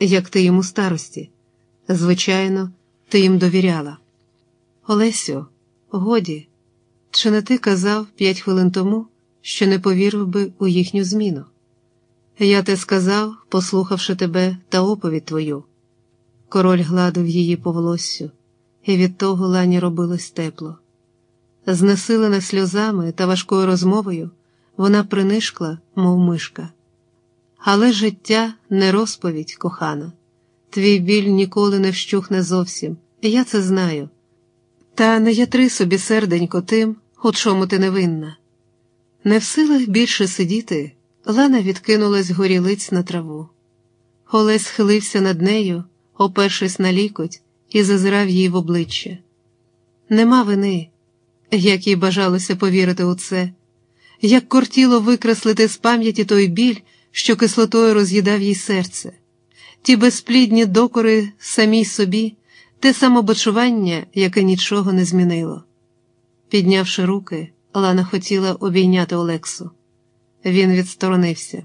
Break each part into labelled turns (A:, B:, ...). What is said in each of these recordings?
A: як ти йому старості. Звичайно, ти їм довіряла. Олесю, годі, чи не ти казав п'ять хвилин тому, що не повірив би у їхню зміну? Я те сказав, послухавши тебе та оповідь твою. Король гладив її по волоссю, і від того лані робилось тепло. Знесилена сльозами та важкою розмовою, вона принишкла, мов мишка. Але життя не розповідь, кохана. Твій біль ніколи не вщухне зовсім, я це знаю. Та не ятри собі серденько тим, у чому ти невинна. Не в силах більше сидіти, Лана відкинулась горілиць на траву. Олесь схилився над нею, опершись на лікоть, і зазирав їй в обличчя. Нема вини, як їй бажалося повірити у це, як кортіло викреслити з пам'яті той біль, що кислотою роз'їдав їй серце, ті безплідні докори самій собі, те самобочування, яке нічого не змінило. Піднявши руки, Лана хотіла обійняти Олексу. Він відсторонився.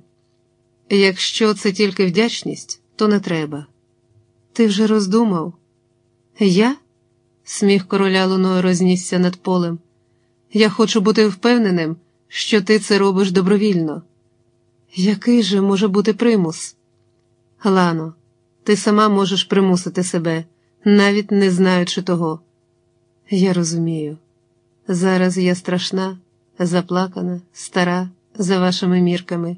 A: Якщо це тільки вдячність, то не треба. Ти вже роздумав? Я? Сміх короля луною рознісся над полем. Я хочу бути впевненим, що ти це робиш добровільно. Який же може бути примус? Лано, ти сама можеш примусити себе, навіть не знаючи того. Я розумію. Зараз я страшна, заплакана, стара, за вашими мірками.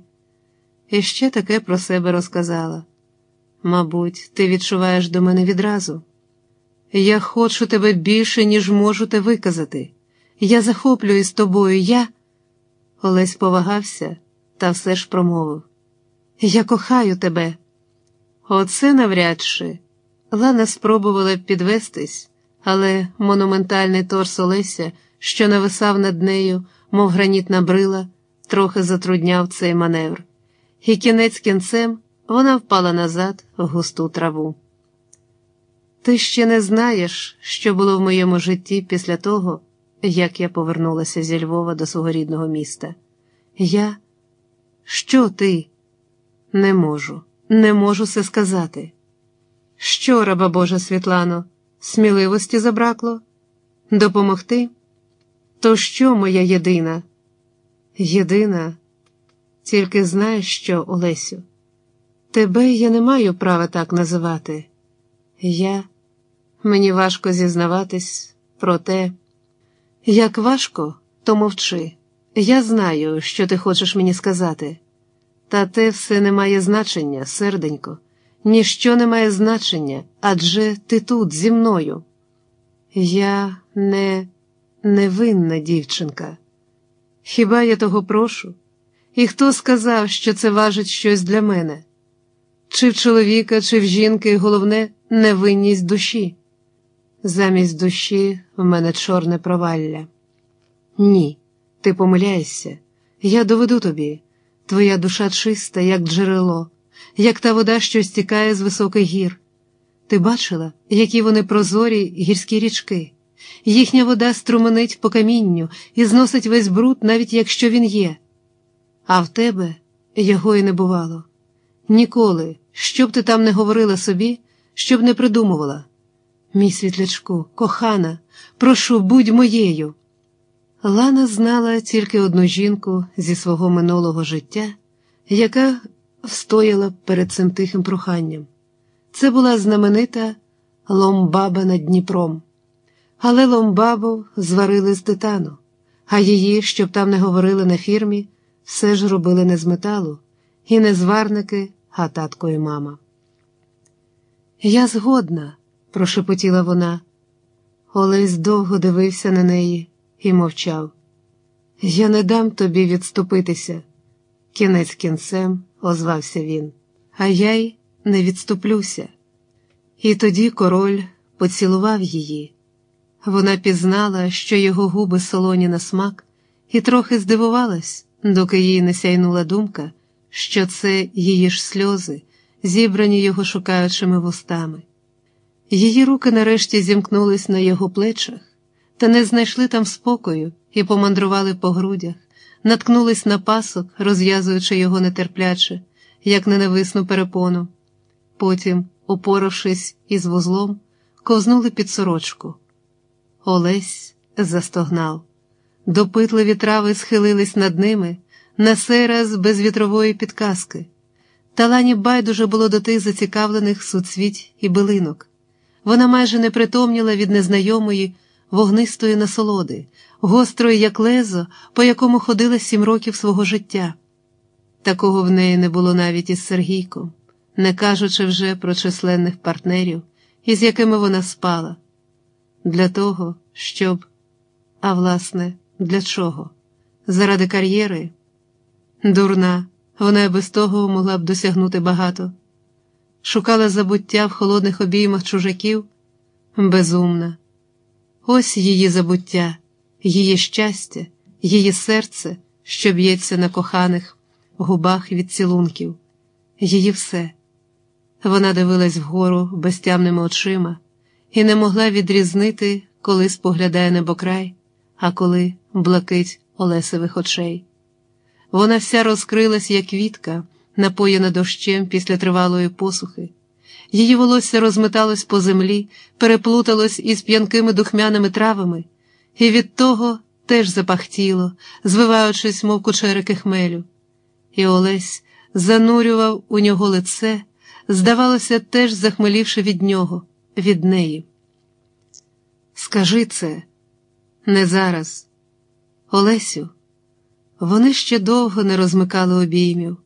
A: І ще таке про себе розказала. Мабуть, ти відчуваєш до мене відразу. Я хочу тебе більше, ніж можу те виказати. Я захоплююсь тобою, я. Олесь повагався та все ж промовив. Я кохаю тебе. Оце навряд чи. Лана спробувала підвестись, але монументальний торс Олеся, що нависав над нею, мов гранітна брила, трохи затрудняв цей маневр, і кінець кінцем вона впала назад в густу траву. Ти ще не знаєш, що було в моєму житті після того, як я повернулася зі Львова до свого рідного міста. Я, що ти? Не можу, не можу це сказати. Що, раба Божа Світлано, сміливості забракло? Допомогти? То що моя єдина? Єдина, тільки знаєш що, Олесю, тебе я не маю права так називати. Я, мені важко зізнаватись про те, як важко, то мовчи. Я знаю, що ти хочеш мені сказати, та те все не має значення, серденько, ніщо не має значення, адже ти тут зі мною. Я не невинна дівчинка. Хіба я того прошу? І хто сказав, що це важить щось для мене? Чи в чоловіка, чи в жінки головне невинність душі? Замість душі в мене чорне провалля. Ні, ти помиляєшся. Я доведу тобі. Твоя душа чиста, як джерело, як та вода, що стікає з високих гір. Ти бачила, які вони прозорі гірські річки. Їхня вода струменить по камінню і зносить весь бруд, навіть якщо він є. А в тебе його і не бувало. Ніколи, що б ти там не говорила собі, щоб не придумувала. Мій світлячку, кохана, прошу, будь моєю. Лана знала тільки одну жінку зі свого минулого життя, яка встояла перед цим тихим проханням. Це була знаменита Ломбаба над Дніпром. Але Ломбабу зварили з титану, а її, щоб там не говорили на фірмі, все ж робили не з металу, і не зварники, а татко і мама. Я згодна, прошепотіла вона. Олесь довго дивився на неї і мовчав. Я не дам тобі відступитися. Кінець кінцем озвався він, а я й не відступлюся. І тоді король поцілував її. Вона пізнала, що його губи солоні на смак, і трохи здивувалась, доки їй не сяйнула думка, що це її ж сльози, зібрані його шукаючими вустами. Її руки нарешті зімкнулись на його плечах, та не знайшли там спокою і помандрували по грудях, наткнулись на пасок, розв'язуючи його нетерпляче, як ненависну перепону. потім, упоравшись із вузлом, ковзнули під сорочку. Олесь застогнав. Допитливі трави схилились над ними, на сей раз без вітрової підказки. Талані байдуже було до тих зацікавлених суцвіть і билинок. Вона майже не притомніла від незнайомої, вогнистої насолоди, гострої, як лезо, по якому ходила сім років свого життя. Такого в неї не було навіть із Сергійком, не кажучи вже про численних партнерів, із якими вона спала. Для того, щоб, а власне, для чого? Заради кар'єри? Дурна, вона й без того могла б досягнути багато. Шукала забуття в холодних обіймах чужаків, безумна. Ось її забуття, її щастя, її серце, що б'ється на коханих губах від цілунків, її все. Вона дивилась вгору безтямними очима і не могла відрізнити, коли споглядає небокрай, а коли блакить Олесевих очей. Вона вся розкрилась, як квітка, напоєна дощем після тривалої посухи. Її волосся розметалось по землі, переплуталось із п'янкими духмяними травами, і від того теж запахтіло, звиваючись, мов кучерики хмелю. І Олесь занурював у нього лице, здавалося, теж захмелівши від нього, від неї. Скажи це, не зараз, Олесю. Вони ще довго не розмикали обіймів.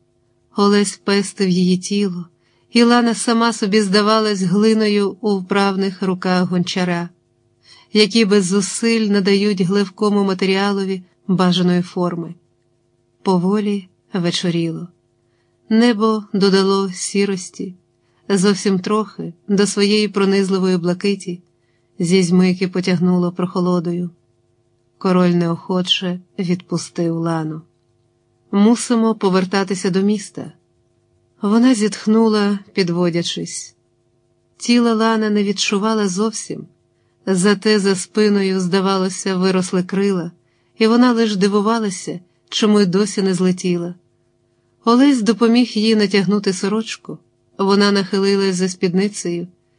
A: Олесь пестив її тіло, і Лана сама собі здавалась глиною у вправних руках гончара, які без зусиль надають гливкому матеріалові бажаної форми. Поволі вечоріло. Небо додало сірості, зовсім трохи до своєї пронизливої блакиті, зі змики потягнуло прохолодою. Король неохоче відпустив лану. Мусимо повертатися до міста. Вона зітхнула, підводячись. Тіло Лана не відчувала зовсім, зате за спиною, здавалося, виросли крила, і вона лиш дивувалася, чому й досі не злетіла. Олесь допоміг їй натягнути сорочку. Вона нахилилась за спідницею